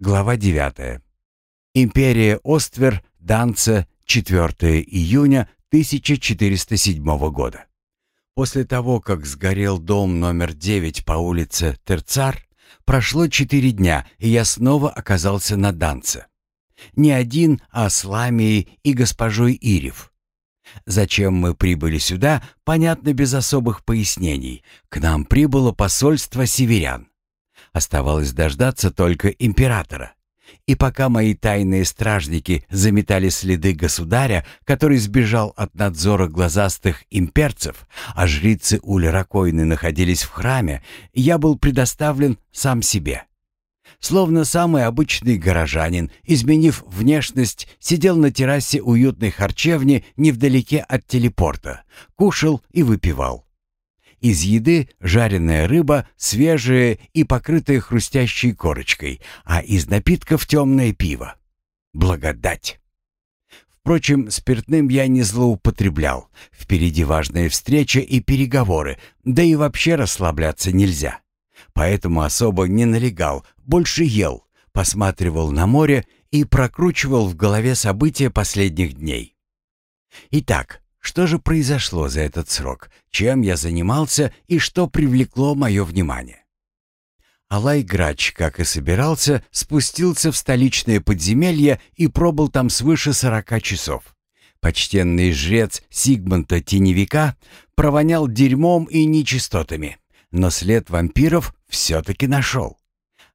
Глава 9. Империя Оствер, Данца, 4 июня 1407 года. После того, как сгорел дом номер 9 по улице Терцар, прошло 4 дня, и я снова оказался на Данце. Не один, а с Ламией и госпожой Ирев. Зачем мы прибыли сюда, понятно без особых пояснений. К нам прибыло посольство северян. Оставалось дождаться только императора. И пока мои тайные стражники заметали следы государя, который сбежал от надзора глазастых имперцев, а жрицы Уль-Ракойны находились в храме, я был предоставлен сам себе. Словно самый обычный горожанин, изменив внешность, сидел на террасе уютной харчевни невдалеке от телепорта, кушал и выпивал. Из еды жареная рыба, свежая и покрытая хрустящей корочкой, а из напитков темное пиво. Благодать! Впрочем, спиртным я не злоупотреблял. Впереди важная встреча и переговоры, да и вообще расслабляться нельзя. Поэтому особо не налегал, больше ел, посматривал на море и прокручивал в голове события последних дней. Итак, что же произошло за этот срок? Чем я занимался и что привлекло мое внимание? Алай Грач, как и собирался, спустился в столичное подземелье и пробыл там свыше сорока часов. Почтенный жрец Сигмонта Теневика провонял дерьмом и нечистотами, но след вампиров все-таки нашел.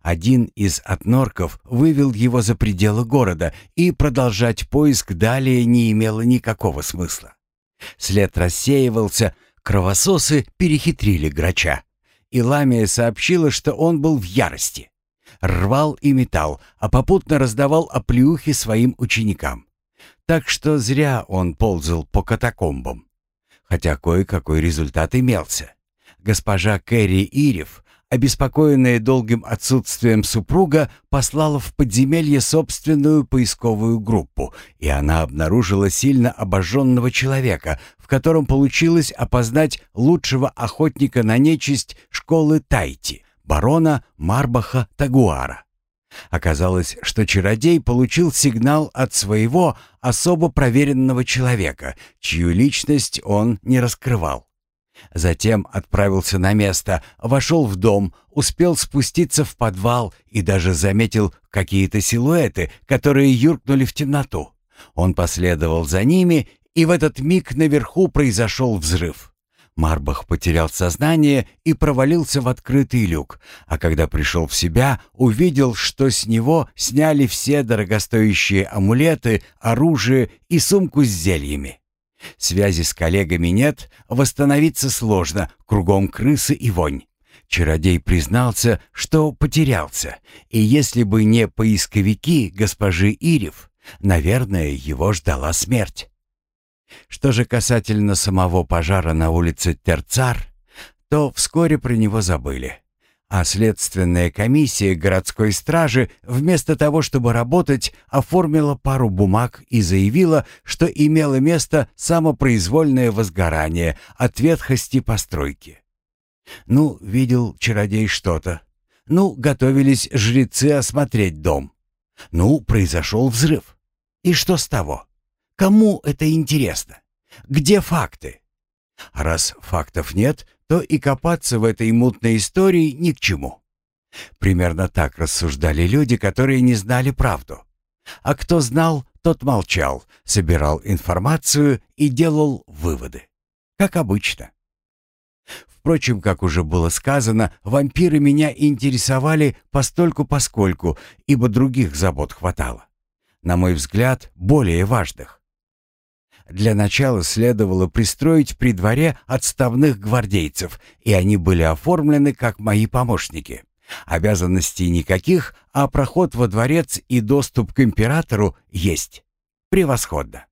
Один из отнорков вывел его за пределы города, и продолжать поиск далее не имело никакого смысла. След рассеивался, кровососы перехитрили грача. И Ламия сообщила, что он был в ярости. Рвал и метал, а попутно раздавал оплеухи своим ученикам. Так что зря он ползал по катакомбам. Хотя кое-какой результат имелся. Госпожа Кэрри Ирев обеспокоенная долгим отсутствием супруга, послала в подземелье собственную поисковую группу, и она обнаружила сильно обожженного человека, в котором получилось опознать лучшего охотника на нечисть школы Тайти, барона Марбаха Тагуара. Оказалось, что чародей получил сигнал от своего особо проверенного человека, чью личность он не раскрывал. Затем отправился на место, вошел в дом, успел спуститься в подвал и даже заметил какие-то силуэты, которые юркнули в темноту. Он последовал за ними, и в этот миг наверху произошел взрыв. Марбах потерял сознание и провалился в открытый люк, а когда пришел в себя, увидел, что с него сняли все дорогостоящие амулеты, оружие и сумку с зельями. Связи с коллегами нет, восстановиться сложно, кругом крысы и вонь. Чародей признался, что потерялся, и если бы не поисковики госпожи Ирев, наверное, его ждала смерть. Что же касательно самого пожара на улице Терцар, то вскоре про него забыли а следственная комиссия городской стражи вместо того, чтобы работать, оформила пару бумаг и заявила, что имело место самопроизвольное возгорание от ветхости постройки. Ну, видел чародей что-то. Ну, готовились жрецы осмотреть дом. Ну, произошел взрыв. И что с того? Кому это интересно? Где факты? Раз фактов нет, то и копаться в этой мутной истории ни к чему. Примерно так рассуждали люди, которые не знали правду. А кто знал, тот молчал, собирал информацию и делал выводы. Как обычно. Впрочем, как уже было сказано, вампиры меня интересовали постольку-поскольку, ибо других забот хватало. На мой взгляд, более важных. Для начала следовало пристроить при дворе отставных гвардейцев, и они были оформлены как мои помощники. Обязанностей никаких, а проход во дворец и доступ к императору есть. Превосходно.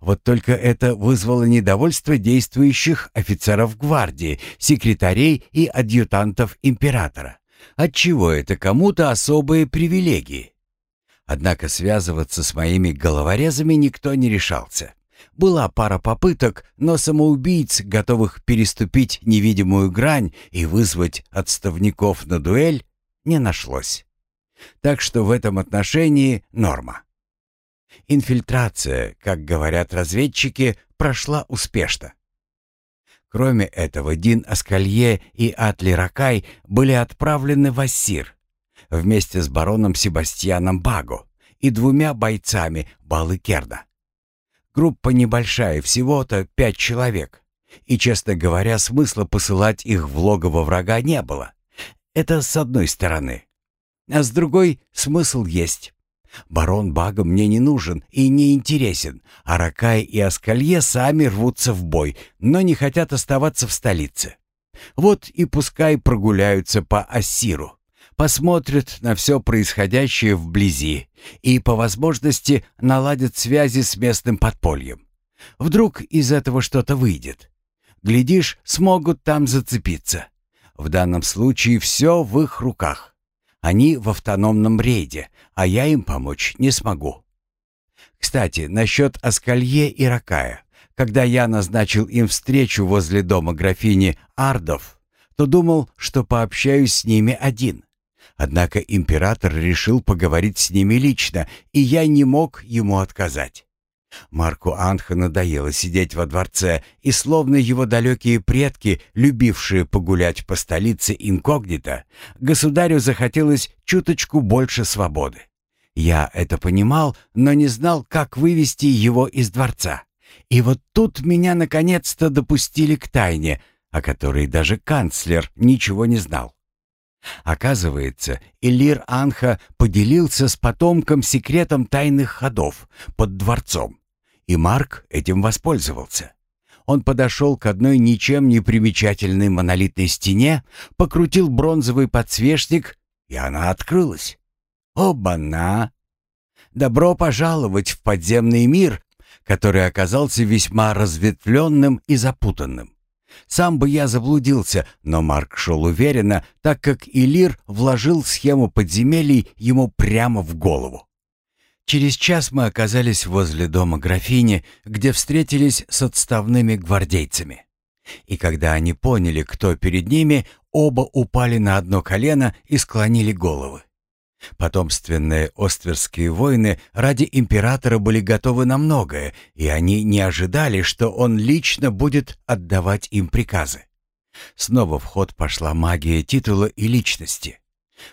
Вот только это вызвало недовольство действующих офицеров гвардии, секретарей и адъютантов императора. Отчего это кому-то особые привилегии? Однако связываться с моими головорезами никто не решался. Была пара попыток, но самоубийц, готовых переступить невидимую грань и вызвать отставников на дуэль, не нашлось. Так что в этом отношении норма. Инфильтрация, как говорят разведчики, прошла успешно. Кроме этого, Дин Аскалье и Атли Ракай были отправлены в Ассир вместе с бароном Себастьяном Баго и двумя бойцами Балы Керда. Группа небольшая, всего-то пять человек. И, честно говоря, смысла посылать их в логово врага не было. Это с одной стороны. А с другой смысл есть. Барон Бага мне не нужен и не интересен, а Ракай и Аскалье сами рвутся в бой, но не хотят оставаться в столице. Вот и пускай прогуляются по Ассиру, посмотрят на все происходящее вблизи и, по возможности, наладят связи с местным подпольем. Вдруг из этого что-то выйдет. Глядишь, смогут там зацепиться. В данном случае все в их руках. Они в автономном рейде, а я им помочь не смогу. Кстати, насчет Аскалье и Ракая. Когда я назначил им встречу возле дома графини Ардов, то думал, что пообщаюсь с ними один. Однако император решил поговорить с ними лично, и я не мог ему отказать. Марку Анха надоело сидеть во дворце, и словно его далекие предки, любившие погулять по столице инкогнито, государю захотелось чуточку больше свободы. Я это понимал, но не знал, как вывести его из дворца. И вот тут меня наконец-то допустили к тайне, о которой даже канцлер ничего не знал. Оказывается, Элир Анха поделился с потомком секретом тайных ходов под дворцом, и Марк этим воспользовался. Он подошел к одной ничем не примечательной монолитной стене, покрутил бронзовый подсвечник, и она открылась. Оба-на! Добро пожаловать в подземный мир, который оказался весьма разветвленным и запутанным. Сам бы я заблудился, но Марк шел уверенно, так как Илир вложил схему подземелий ему прямо в голову. Через час мы оказались возле дома графини, где встретились с отставными гвардейцами. И когда они поняли, кто перед ними, оба упали на одно колено и склонили головы. Потомственные остверские воины ради императора были готовы на многое, и они не ожидали, что он лично будет отдавать им приказы. Снова в ход пошла магия титула и личности.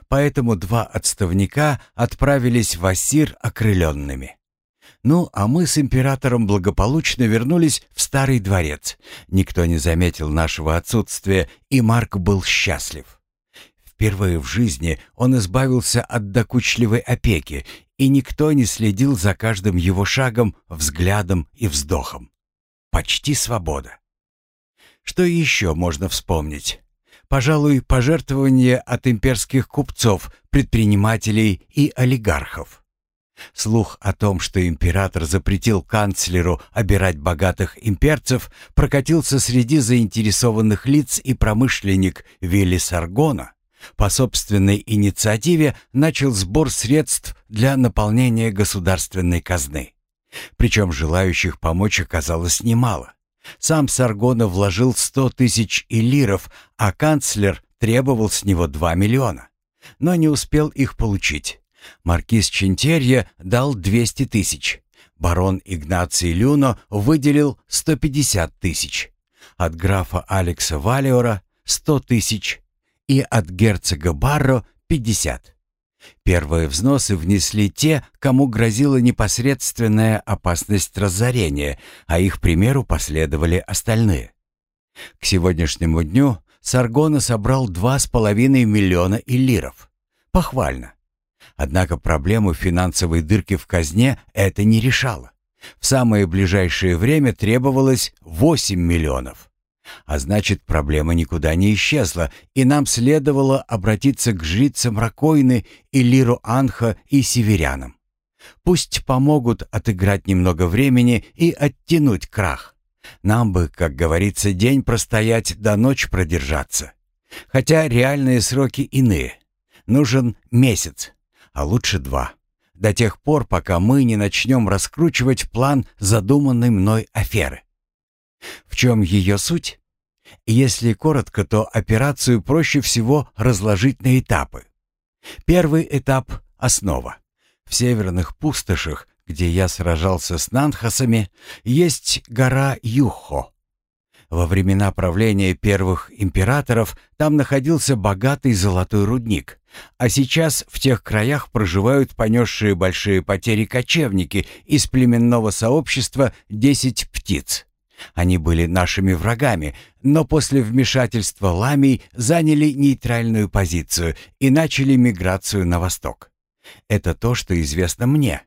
Поэтому два отставника отправились в Ассир окрыленными. Ну, а мы с императором благополучно вернулись в старый дворец. Никто не заметил нашего отсутствия, и Марк был счастлив. Впервые в жизни он избавился от докучливой опеки, и никто не следил за каждым его шагом, взглядом и вздохом. Почти свобода. Что еще можно вспомнить? Пожалуй, пожертвования от имперских купцов, предпринимателей и олигархов. Слух о том, что император запретил канцлеру обирать богатых имперцев, прокатился среди заинтересованных лиц и промышленник Вилли Саргона по собственной инициативе начал сбор средств для наполнения государственной казны. Причем желающих помочь оказалось немало. Сам Саргона вложил 100 тысяч элиров, а канцлер требовал с него 2 миллиона. Но не успел их получить. Маркиз Чентерья дал 200 тысяч. Барон Игнаций Люно выделил 150 тысяч. От графа Алекса Валиора 100 тысяч и от герцога Барро 50. Первые взносы внесли те, кому грозила непосредственная опасность разорения, а их примеру последовали остальные. К сегодняшнему дню Саргона собрал 2,5 миллиона иллиров. Похвально. Однако проблему финансовой дырки в казне это не решало. В самое ближайшее время требовалось 8 миллионов. А значит, проблема никуда не исчезла, и нам следовало обратиться к жрицам Ракойны, Лиру Анха и северянам. Пусть помогут отыграть немного времени и оттянуть крах. Нам бы, как говорится, день простоять до ночь продержаться. Хотя реальные сроки иные. Нужен месяц, а лучше два. До тех пор, пока мы не начнем раскручивать план задуманной мной аферы. В чем ее суть? Если коротко, то операцию проще всего разложить на этапы. Первый этап — основа. В северных пустошах, где я сражался с нанхасами, есть гора Юхо. Во времена правления первых императоров там находился богатый золотой рудник, а сейчас в тех краях проживают понесшие большие потери кочевники из племенного сообщества «Десять птиц». Они были нашими врагами, но после вмешательства ламий заняли нейтральную позицию и начали миграцию на восток. Это то, что известно мне.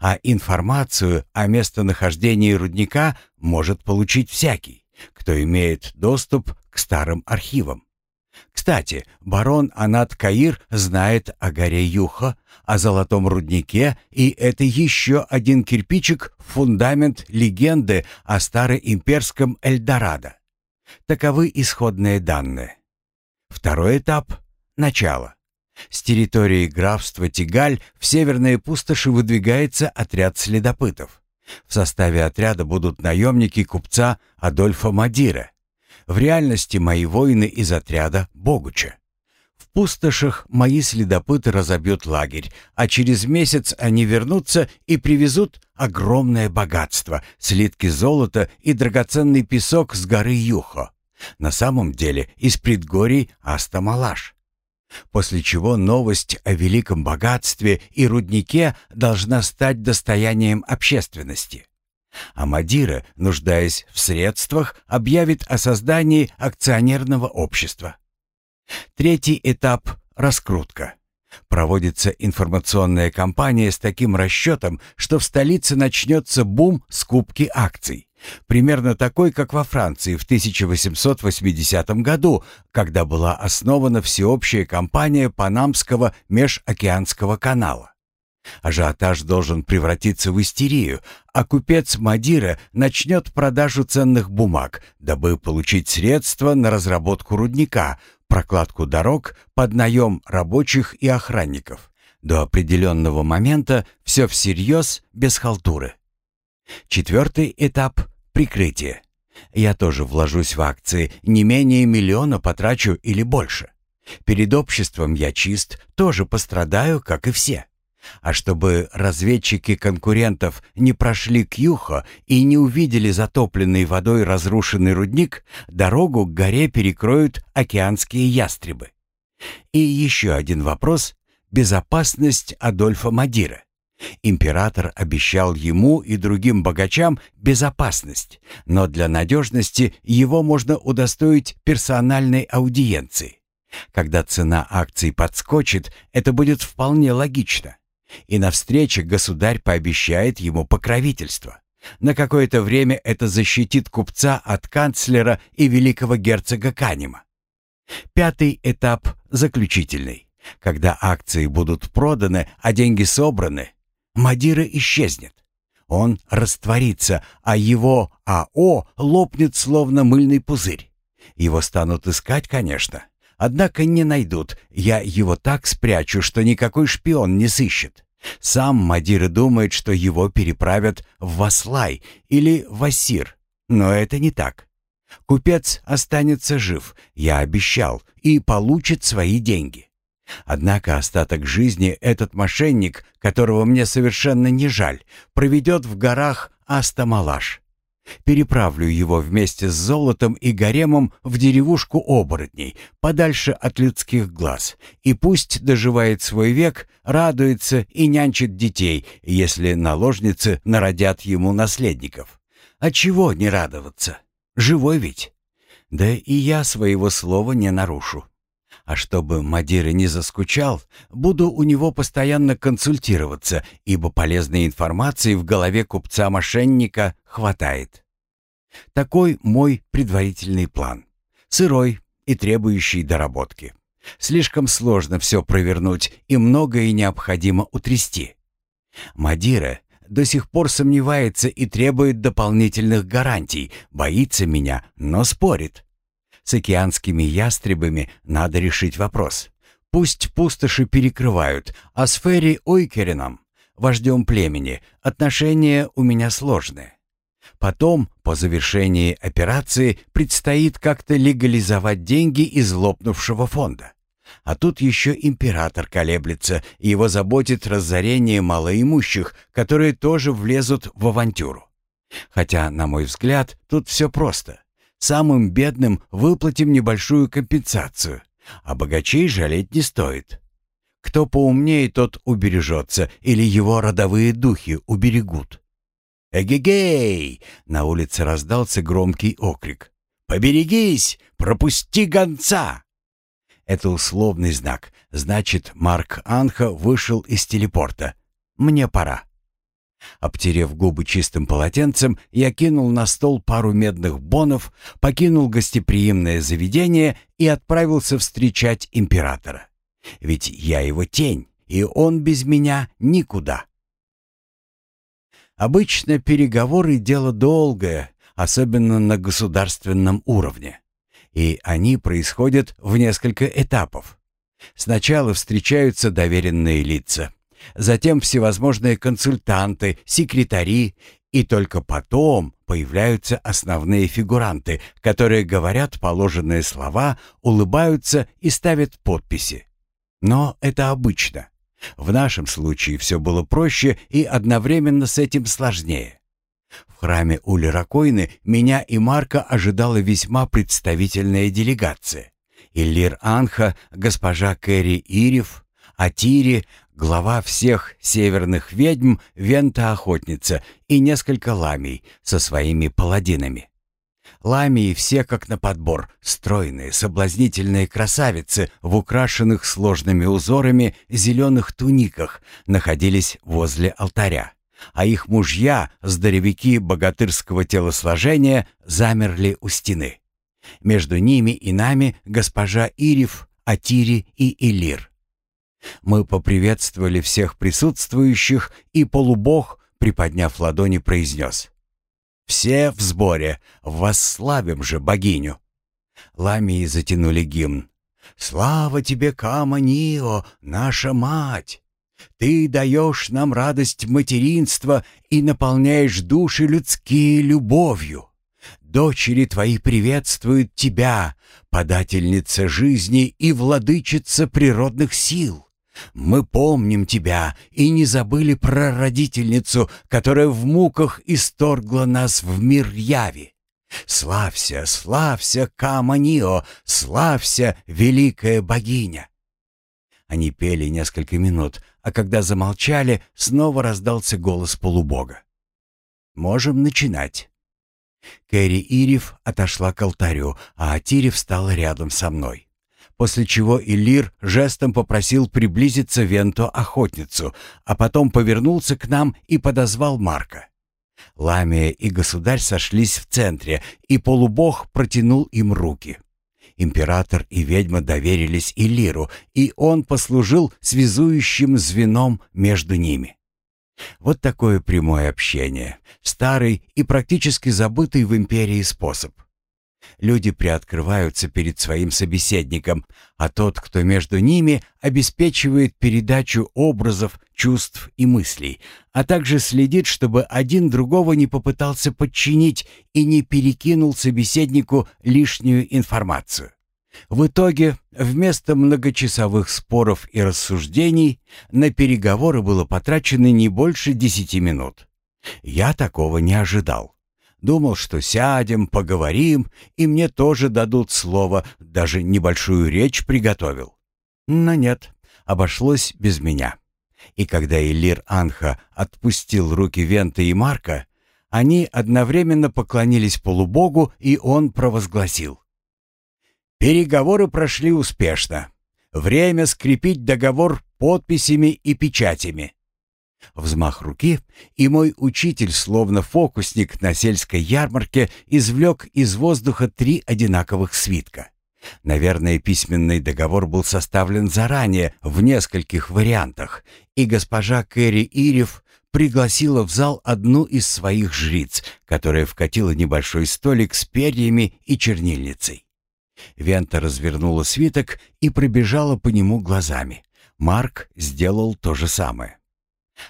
А информацию о местонахождении рудника может получить всякий, кто имеет доступ к старым архивам. Кстати, барон Анат Каир знает о горе Юха, о золотом руднике, и это еще один кирпичик в фундамент легенды о староимперском Эльдорадо. Таковы исходные данные. Второй этап — начало. С территории графства Тигаль в северные пустоши выдвигается отряд следопытов. В составе отряда будут наемники купца Адольфа Мадира. В реальности мои воины из отряда Богуча. В пустошах мои следопыты разобьют лагерь, а через месяц они вернутся и привезут огромное богатство, слитки золота и драгоценный песок с горы Юхо. На самом деле из предгорий Астамалаш после чего новость о великом богатстве и руднике должна стать достоянием общественности. А Мадира, нуждаясь в средствах, объявит о создании акционерного общества. Третий этап – раскрутка. Проводится информационная кампания с таким расчетом, что в столице начнется бум скупки акций. Примерно такой, как во Франции в 1880 году, когда была основана всеобщая компания Панамского межокеанского канала. Ажиотаж должен превратиться в истерию, а купец Мадира начнет продажу ценных бумаг, дабы получить средства на разработку рудника, прокладку дорог, поднаем рабочих и охранников. До определенного момента все всерьез, без халтуры. Четвертый этап Прикрытие. Я тоже вложусь в акции, не менее миллиона потрачу или больше. Перед обществом я чист, тоже пострадаю, как и все. А чтобы разведчики конкурентов не прошли к Юхо и не увидели затопленный водой разрушенный рудник, дорогу к горе перекроют океанские ястребы. И еще один вопрос — безопасность Адольфа Мадира. Император обещал ему и другим богачам безопасность, но для надежности его можно удостоить персональной аудиенции. Когда цена акций подскочит, это будет вполне логично. И на встрече государь пообещает ему покровительство. На какое-то время это защитит купца от канцлера и великого герцога Канема. Пятый этап заключительный. Когда акции будут проданы, а деньги собраны, Мадира исчезнет. Он растворится, а его АО лопнет словно мыльный пузырь. Его станут искать, конечно. Однако не найдут. Я его так спрячу, что никакой шпион не сыщет. Сам Мадира думает, что его переправят в Васлай или в Асир. Но это не так. Купец останется жив, я обещал, и получит свои деньги. Однако остаток жизни этот мошенник, которого мне совершенно не жаль, проведет в горах Астамалаш. Переправлю его вместе с золотом и гаремом в деревушку оборотней, подальше от людских глаз, и пусть доживает свой век, радуется и нянчит детей, если наложницы народят ему наследников. А чего не радоваться? Живой ведь? Да и я своего слова не нарушу. А чтобы Мадира не заскучал, буду у него постоянно консультироваться, ибо полезной информации в голове купца-мошенника хватает. Такой мой предварительный план. Сырой и требующий доработки. Слишком сложно все провернуть, и многое необходимо утрясти. Мадира до сих пор сомневается и требует дополнительных гарантий, боится меня, но спорит. С океанскими ястребами надо решить вопрос. Пусть пустоши перекрывают, а с Ферри Ойкерином, вождем племени, отношения у меня сложные. Потом, по завершении операции, предстоит как-то легализовать деньги из лопнувшего фонда. А тут еще император колеблется, и его заботит разорение малоимущих, которые тоже влезут в авантюру. Хотя, на мой взгляд, тут все просто. Самым бедным выплатим небольшую компенсацию, а богачей жалеть не стоит. Кто поумнее, тот убережется, или его родовые духи уберегут. «Эгегей!» — на улице раздался громкий окрик. «Поберегись! Пропусти гонца!» Это условный знак. Значит, Марк Анха вышел из телепорта. Мне пора. Обтерев губы чистым полотенцем, я кинул на стол пару медных бонов, покинул гостеприимное заведение и отправился встречать императора. Ведь я его тень, и он без меня никуда. Обычно переговоры — дело долгое, особенно на государственном уровне. И они происходят в несколько этапов. Сначала встречаются доверенные лица, затем всевозможные консультанты, секретари, и только потом появляются основные фигуранты, которые говорят положенные слова, улыбаются и ставят подписи. Но это обычно. В нашем случае все было проще и одновременно с этим сложнее. В храме Улиракойны меня и Марка ожидала весьма представительная делегация. Иллир Анха, госпожа Кэрри Ирев, Атири, глава всех северных ведьм, Вента-охотница и несколько ламий со своими паладинами. Ламии все как на подбор, стройные, соблазнительные красавицы в украшенных сложными узорами зеленых туниках находились возле алтаря а их мужья, здоровяки богатырского телосложения, замерли у стены. Между ними и нами госпожа Ирев, Атири и Илир. Мы поприветствовали всех присутствующих, и полубог, приподняв ладони, произнес «Все в сборе, восславим же богиню!» Ламии затянули гимн. «Слава тебе, Кама Нио, наша мать!» Ты даешь нам радость материнства и наполняешь души людские любовью. Дочери твои приветствуют тебя, подательница жизни и владычица природных сил. Мы помним тебя и не забыли про родительницу, которая в муках исторгла нас в мир яви. Славься, славься, Каманио, славься, великая богиня. Они пели несколько минут, а когда замолчали, снова раздался голос полубога. «Можем начинать». Кэрри Ирив отошла к алтарю, а Атири встала рядом со мной. После чего Илир жестом попросил приблизиться Венто-охотницу, а потом повернулся к нам и подозвал Марка. Ламия и государь сошлись в центре, и полубог протянул им руки. Император и ведьма доверились Илиру, и он послужил связующим звеном между ними. Вот такое прямое общение, старый и практически забытый в империи способ. Люди приоткрываются перед своим собеседником, а тот, кто между ними, обеспечивает передачу образов, чувств и мыслей, а также следит, чтобы один другого не попытался подчинить и не перекинул собеседнику лишнюю информацию. В итоге, вместо многочасовых споров и рассуждений, на переговоры было потрачено не больше десяти минут. Я такого не ожидал. Думал, что сядем, поговорим, и мне тоже дадут слово, даже небольшую речь приготовил. Но нет, обошлось без меня. И когда Элир Анха отпустил руки Вента и Марка, они одновременно поклонились полубогу, и он провозгласил. Переговоры прошли успешно. Время скрепить договор подписями и печатями. Взмах руки, и мой учитель, словно фокусник на сельской ярмарке, извлек из воздуха три одинаковых свитка. Наверное, письменный договор был составлен заранее в нескольких вариантах, и госпожа Кэрри Ирев пригласила в зал одну из своих жриц, которая вкатила небольшой столик с перьями и чернильницей. Вента развернула свиток и пробежала по нему глазами. Марк сделал то же самое.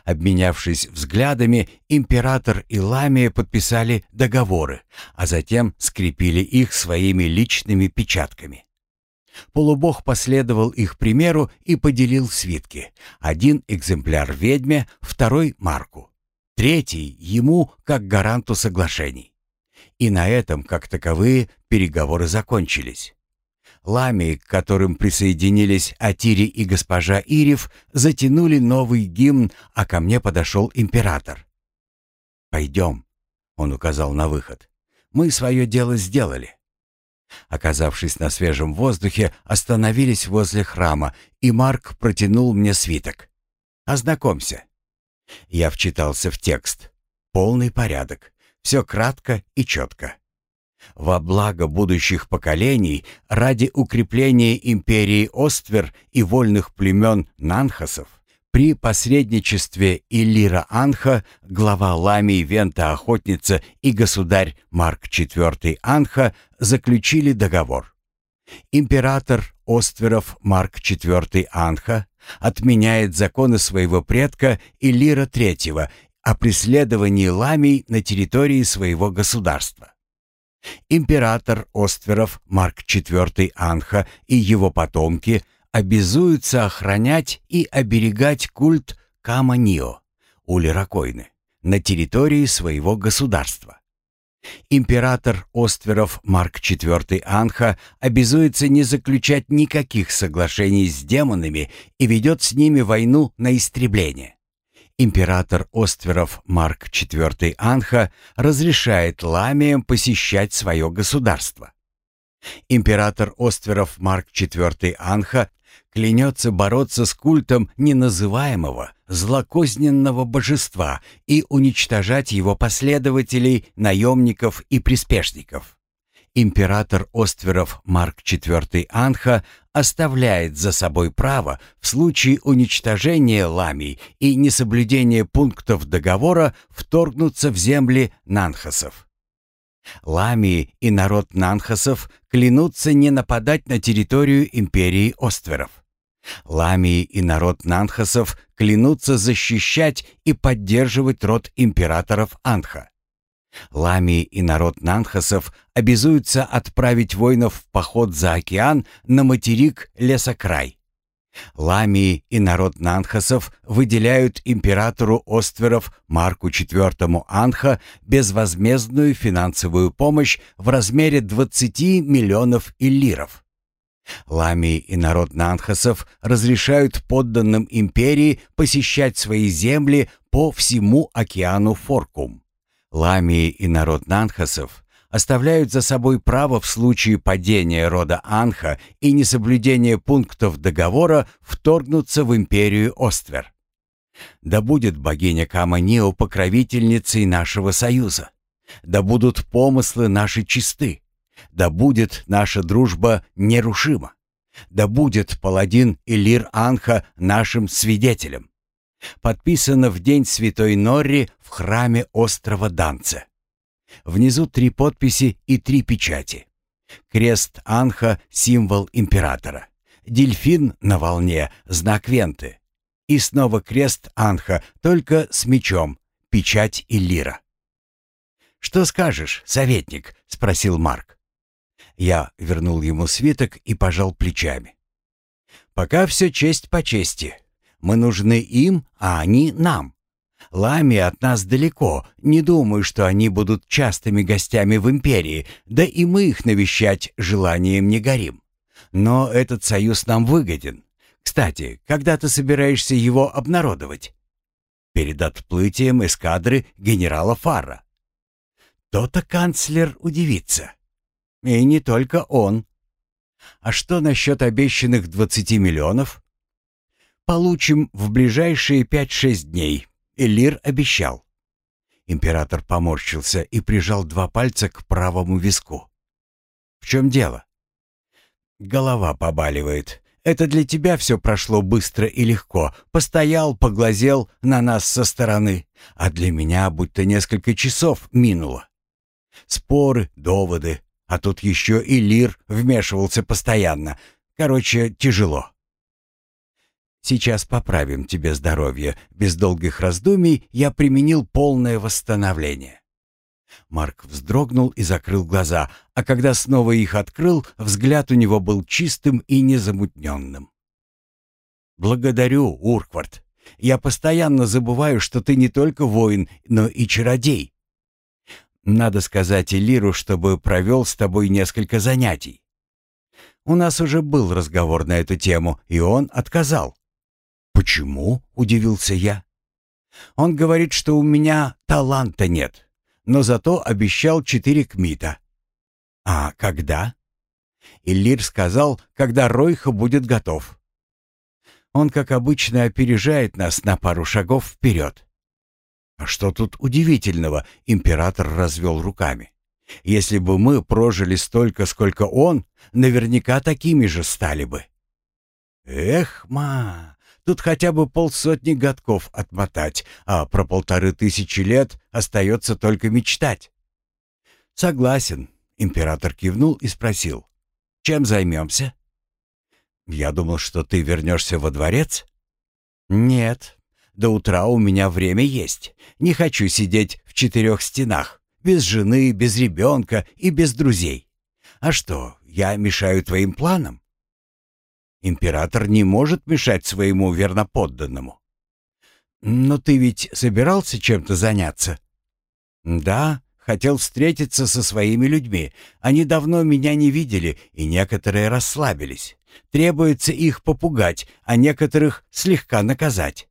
Обменявшись взглядами, император и Ламия подписали договоры, а затем скрепили их своими личными печатками. Полубог последовал их примеру и поделил свитки. Один экземпляр ведьме, второй — Марку. Третий — ему, как гаранту соглашений. И на этом, как таковые, переговоры закончились. Ламии, к которым присоединились Атири и госпожа Ирев, затянули новый гимн, а ко мне подошел император. «Пойдем», — он указал на выход. «Мы свое дело сделали». Оказавшись на свежем воздухе, остановились возле храма, и Марк протянул мне свиток. «Ознакомься». Я вчитался в текст. Полный порядок. Все кратко и четко. Во благо будущих поколений, ради укрепления империи Оствер и вольных племен Нанхасов, при посредничестве Иллира Анха, глава Ламии Вента Охотница и государь Марк IV Анха заключили договор. Император Остверов Марк IV Анха отменяет законы своего предка Иллира III о преследовании ламий на территории своего государства. Император Остверов Марк IV Анха и его потомки обязуются охранять и оберегать культ Каманио, Улиракойны, на территории своего государства. Император Остверов Марк IV Анха обязуется не заключать никаких соглашений с демонами и ведет с ними войну на истребление. Император Остверов Марк IV Анха разрешает ламиям посещать свое государство. Император Остверов Марк IV Анха клянется бороться с культом неназываемого, злокозненного божества и уничтожать его последователей, наемников и приспешников. Император Остверов Марк IV Анха оставляет за собой право в случае уничтожения ламий и несоблюдения пунктов договора вторгнуться в земли нанхасов. Ламии и народ нанхасов клянутся не нападать на территорию империи Остверов. Ламии и народ Нанхасов клянутся защищать и поддерживать род императоров Анха. Ламии и народ Нанхасов обязуются отправить воинов в поход за океан на материк Лесокрай. Ламии и народ Нанхасов выделяют императору Остверов Марку IV Анха безвозмездную финансовую помощь в размере 20 миллионов иллиров. Ламии и народ Нанхасов разрешают подданным империи посещать свои земли по всему океану Форкум. Ламии и народ Нанхасов оставляют за собой право в случае падения рода Анха и несоблюдения пунктов договора вторгнуться в империю Оствер. Да будет богиня Каманио покровительницей нашего союза. Да будут помыслы наши чисты. Да будет наша дружба нерушима. Да будет паладин Илир Анха нашим свидетелем. Подписано в день Святой Норри в храме острова Данце. Внизу три подписи и три печати. Крест Анха — символ императора. Дельфин на волне — знак Венты. И снова крест Анха, только с мечом, печать Иллира. «Что скажешь, советник?» — спросил Марк. Я вернул ему свиток и пожал плечами. «Пока все честь по чести. Мы нужны им, а они нам. Лами от нас далеко. Не думаю, что они будут частыми гостями в империи, да и мы их навещать желанием не горим. Но этот союз нам выгоден. Кстати, когда ты собираешься его обнародовать?» «Перед отплытием эскадры генерала Фара». То-то канцлер удивится. И не только он. А что насчет обещанных 20 миллионов? Получим в ближайшие 5-6 дней. Элир обещал. Император поморщился и прижал два пальца к правому виску. В чем дело? Голова побаливает. Это для тебя все прошло быстро и легко. Постоял, поглазел на нас со стороны. А для меня будто несколько часов минуло. Споры, доводы, а тут еще и Лир вмешивался постоянно. Короче, тяжело. Сейчас поправим тебе здоровье. Без долгих раздумий я применил полное восстановление. Марк вздрогнул и закрыл глаза, а когда снова их открыл, взгляд у него был чистым и незамутненным. «Благодарю, Урквард. Я постоянно забываю, что ты не только воин, но и чародей. Надо сказать Элиру, чтобы провел с тобой несколько занятий. У нас уже был разговор на эту тему, и он отказал. «Почему?» — удивился я. «Он говорит, что у меня таланта нет, но зато обещал четыре кмита». «А когда?» Иллир сказал, когда Ройха будет готов. Он, как обычно, опережает нас на пару шагов вперед. А что тут удивительного, император развел руками. Если бы мы прожили столько, сколько он, наверняка такими же стали бы. Эх, ма, тут хотя бы полсотни годков отмотать, а про полторы тысячи лет остается только мечтать. Согласен, император кивнул и спросил. Чем займемся? Я думал, что ты вернешься во дворец. Нет, до утра у меня время есть. Не хочу сидеть в четырех стенах, без жены, без ребенка и без друзей. А что, я мешаю твоим планам? Император не может мешать своему верноподданному. Но ты ведь собирался чем-то заняться? Да, хотел встретиться со своими людьми. Они давно меня не видели, и некоторые расслабились. Требуется их попугать, а некоторых слегка наказать.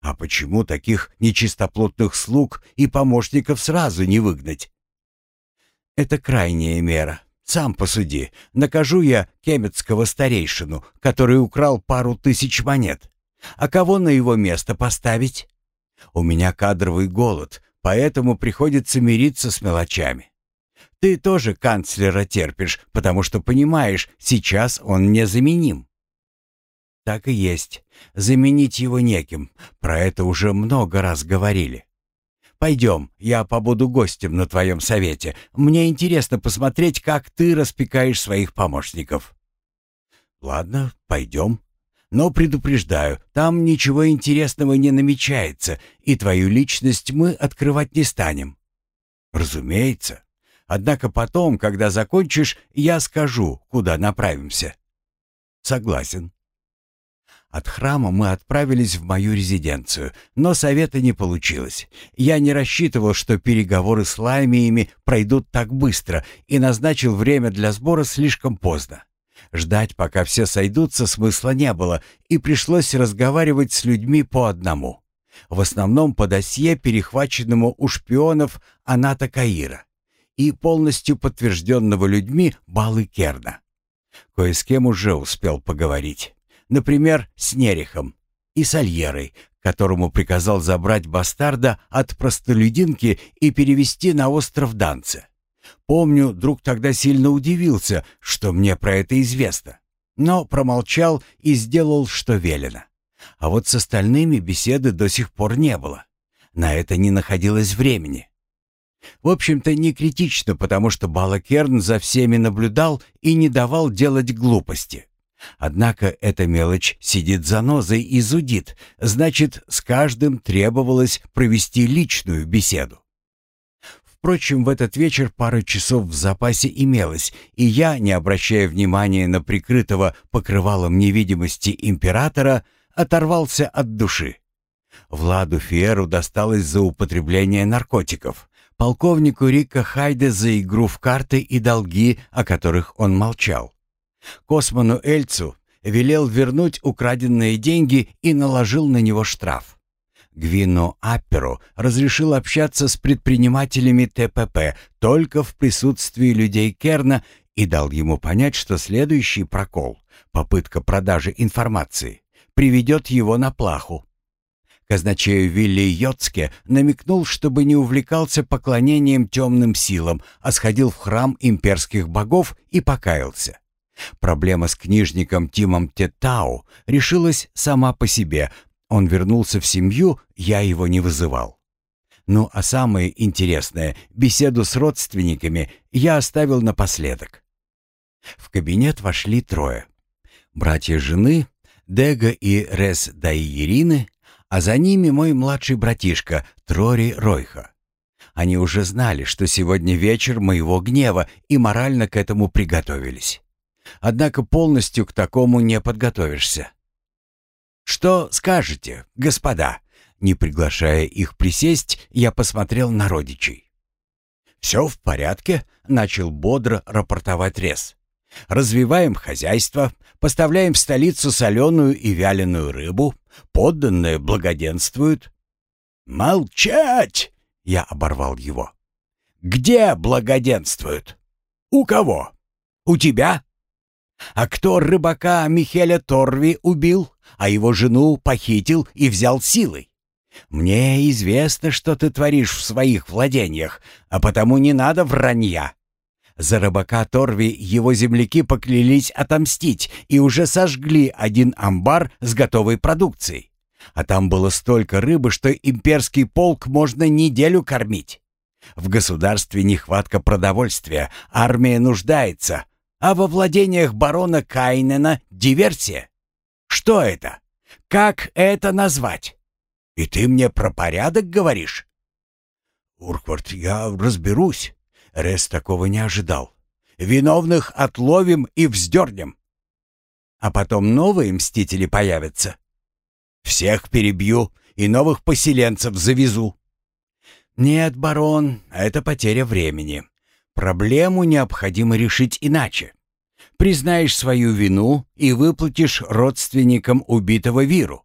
А почему таких нечистоплотных слуг и помощников сразу не выгнать? Это крайняя мера. Сам посуди. Накажу я кемецкого старейшину, который украл пару тысяч монет. А кого на его место поставить? У меня кадровый голод, поэтому приходится мириться с мелочами. Ты тоже канцлера терпишь, потому что понимаешь, сейчас он незаменим. Так и есть. Заменить его неким. Про это уже много раз говорили. Пойдем, я побуду гостем на твоем совете. Мне интересно посмотреть, как ты распекаешь своих помощников. Ладно, пойдем. Но предупреждаю, там ничего интересного не намечается, и твою личность мы открывать не станем. Разумеется. Однако потом, когда закончишь, я скажу, куда направимся. Согласен. От храма мы отправились в мою резиденцию, но совета не получилось. Я не рассчитывал, что переговоры с лаймиями пройдут так быстро и назначил время для сбора слишком поздно. Ждать, пока все сойдутся, смысла не было, и пришлось разговаривать с людьми по одному. В основном по досье, перехваченному у шпионов Аната Каира и полностью подтвержденного людьми Балы Керна. Кое с кем уже успел поговорить. Например, с Нерихом и с Альерой, которому приказал забрать бастарда от простолюдинки и перевести на остров Данце. Помню, друг тогда сильно удивился, что мне про это известно, но промолчал и сделал, что велено. А вот с остальными беседы до сих пор не было. На это не находилось времени. В общем-то, не критично, потому что Балакерн за всеми наблюдал и не давал делать глупости. Однако эта мелочь сидит за нозой и зудит, значит, с каждым требовалось провести личную беседу. Впрочем, в этот вечер пара часов в запасе имелось, и я, не обращая внимания на прикрытого покрывалом невидимости императора, оторвался от души. Владу Фиеру досталось за употребление наркотиков, полковнику Рика Хайде за игру в карты и долги, о которых он молчал. Косману Эльцу велел вернуть украденные деньги и наложил на него штраф. Гвину Апперу разрешил общаться с предпринимателями ТПП только в присутствии людей Керна и дал ему понять, что следующий прокол, попытка продажи информации, приведет его на плаху. Казначею Вилли Йоцке намекнул, чтобы не увлекался поклонением темным силам, а сходил в храм имперских богов и покаялся. Проблема с книжником Тимом Тетау решилась сама по себе. Он вернулся в семью, я его не вызывал. Ну а самое интересное, беседу с родственниками я оставил напоследок. В кабинет вошли трое. Братья жены, Дега и Рес Дайерины, а за ними мой младший братишка Трори Ройха. Они уже знали, что сегодня вечер моего гнева и морально к этому приготовились. Однако полностью к такому не подготовишься. «Что скажете, господа?» Не приглашая их присесть, я посмотрел на родичей. «Все в порядке», — начал бодро рапортовать Рез. «Развиваем хозяйство, поставляем в столицу соленую и вяленую рыбу, подданные благоденствуют». «Молчать!» — я оборвал его. «Где благоденствуют? У кого? У тебя? А кто рыбака Михеля Торви убил, а его жену похитил и взял силой? Мне известно, что ты творишь в своих владениях, а потому не надо вранья. За рыбака Торви его земляки поклялись отомстить и уже сожгли один амбар с готовой продукцией. А там было столько рыбы, что имперский полк можно неделю кормить. В государстве нехватка продовольствия, армия нуждается, а во владениях барона Кайнена диверсия. Что это? Как это назвать? И ты мне про порядок говоришь? Урквард, я разберусь. Рес такого не ожидал. Виновных отловим и вздернем. А потом новые мстители появятся. Всех перебью и новых поселенцев завезу. Нет, барон, это потеря времени. Проблему необходимо решить иначе. Признаешь свою вину и выплатишь родственникам убитого Виру.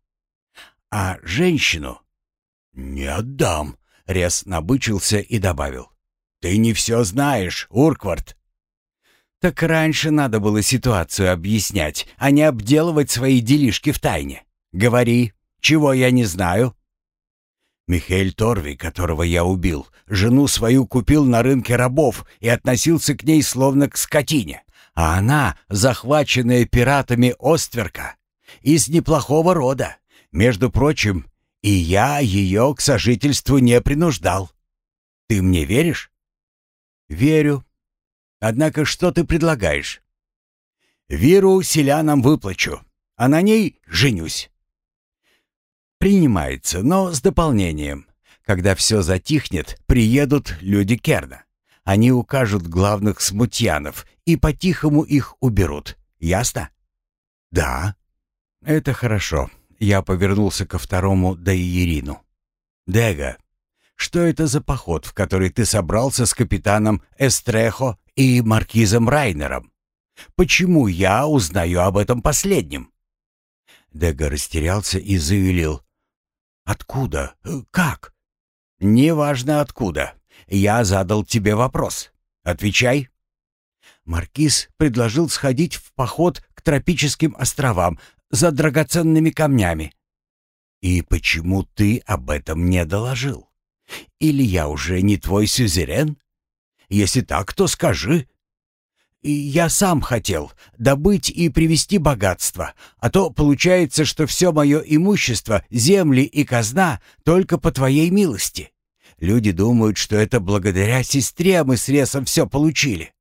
А женщину не отдам, Рес набычился и добавил. Ты не все знаешь, Урквард. Так раньше надо было ситуацию объяснять, а не обделывать свои делишки в тайне. Говори, чего я не знаю? Михаил Торви, которого я убил, жену свою купил на рынке рабов и относился к ней словно к скотине. А она, захваченная пиратами Остверка, из неплохого рода. Между прочим, и я ее к сожительству не принуждал. Ты мне веришь? Верю. Однако что ты предлагаешь? Веру селянам выплачу, а на ней женюсь. Принимается, но с дополнением. Когда все затихнет, приедут люди Керна. Они укажут главных смутьянов и по-тихому их уберут. Ясно? Да. Это хорошо. Я повернулся ко второму Даиерину. Дега, что это за поход, в который ты собрался с капитаном Эстрехо и маркизом Райнером? Почему я узнаю об этом последнем?» Дега растерялся и заявил. «Откуда? Как?» «Неважно откуда. Я задал тебе вопрос. Отвечай». Маркиз предложил сходить в поход к тропическим островам за драгоценными камнями. «И почему ты об этом не доложил? Или я уже не твой сюзерен? Если так, то скажи». «Я сам хотел добыть и привести богатство, а то получается, что все мое имущество, земли и казна только по твоей милости. Люди думают, что это благодаря сестре мы с Ресом все получили».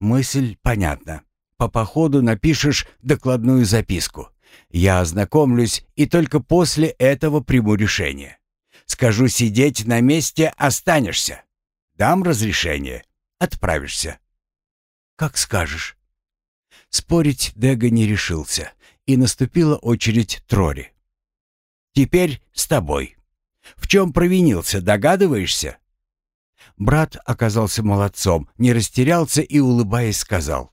Мысль понятна. По походу напишешь докладную записку. Я ознакомлюсь и только после этого приму решение. Скажу сидеть на месте, останешься. Дам разрешение. Отправишься. Как скажешь. Спорить Дега не решился, и наступила очередь Трори. Теперь с тобой. В чем провинился, догадываешься? Брат оказался молодцом, не растерялся и, улыбаясь, сказал.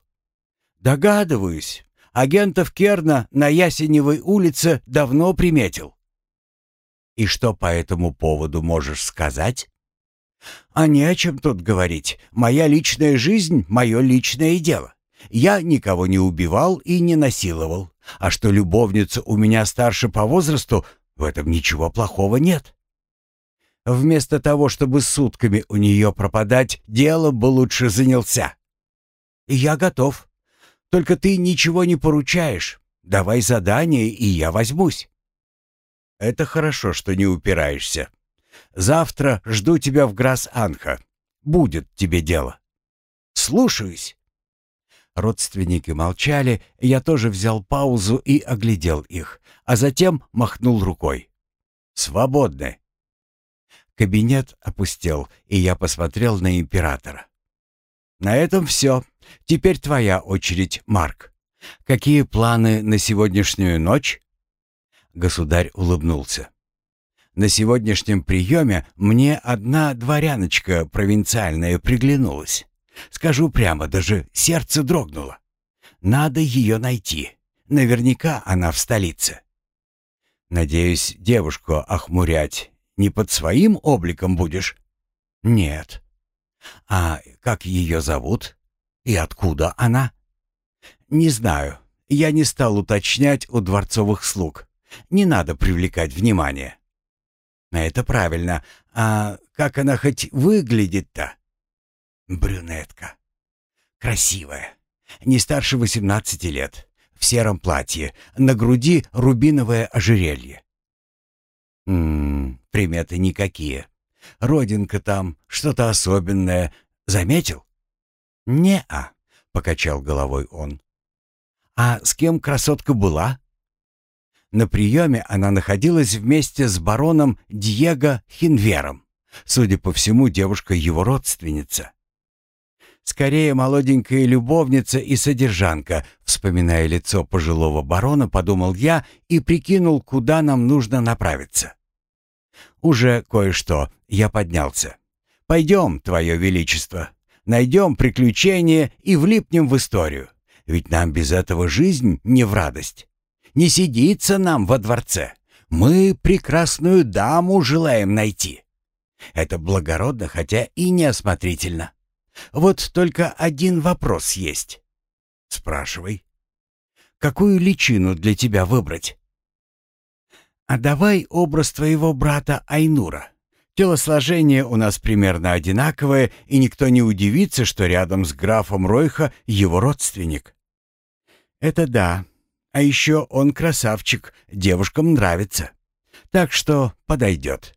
«Догадываюсь. Агентов Керна на Ясеневой улице давно приметил. И что по этому поводу можешь сказать? А не о чем тут говорить. Моя личная жизнь — мое личное дело. Я никого не убивал и не насиловал. А что любовница у меня старше по возрасту, в этом ничего плохого нет. Вместо того, чтобы сутками у нее пропадать, делом бы лучше занялся. Я готов. Только ты ничего не поручаешь. Давай задание, и я возьмусь. Это хорошо, что не упираешься. Завтра жду тебя в Грас-Анха. Будет тебе дело. Слушаюсь. Родственники молчали, я тоже взял паузу и оглядел их, а затем махнул рукой. «Свободны!» Кабинет опустел, и я посмотрел на императора. «На этом все. Теперь твоя очередь, Марк. Какие планы на сегодняшнюю ночь?» Государь улыбнулся. «На сегодняшнем приеме мне одна дворяночка провинциальная приглянулась. Скажу прямо, даже сердце дрогнуло. Надо ее найти. Наверняка она в столице. Надеюсь, девушку охмурять не под своим обликом будешь? Нет. А как ее зовут? И откуда она? Не знаю. Я не стал уточнять у дворцовых слуг. Не надо привлекать внимание. Это правильно. А как она хоть выглядит-то? Брюнетка. Красивая. Не старше восемнадцати лет. В сером платье. На груди рубиновое ожерелье. Ммм, приметы никакие. Родинка там, что-то особенное. Заметил? Не-а, покачал головой он. А с кем красотка была? На приеме она находилась вместе с бароном Диего Хинвером. Судя по всему, девушка его родственница. Скорее молоденькая любовница и содержанка, вспоминая лицо пожилого барона, подумал я и прикинул, куда нам нужно направиться. Уже кое-что, я поднялся. Пойдем, Твое Величество, найдем приключения и влипнем в историю. Ведь нам без этого жизнь не в радость. Не сидится нам во дворце. Мы прекрасную даму желаем найти. Это благородно, хотя и неосмотрительно. Вот только один вопрос есть. Спрашивай. Какую личину для тебя выбрать? А давай образ твоего брата Айнура. Телосложение у нас примерно одинаковое, и никто не удивится, что рядом с графом Ройха его родственник. Это да. А еще он красавчик, девушкам нравится. Так что подойдет.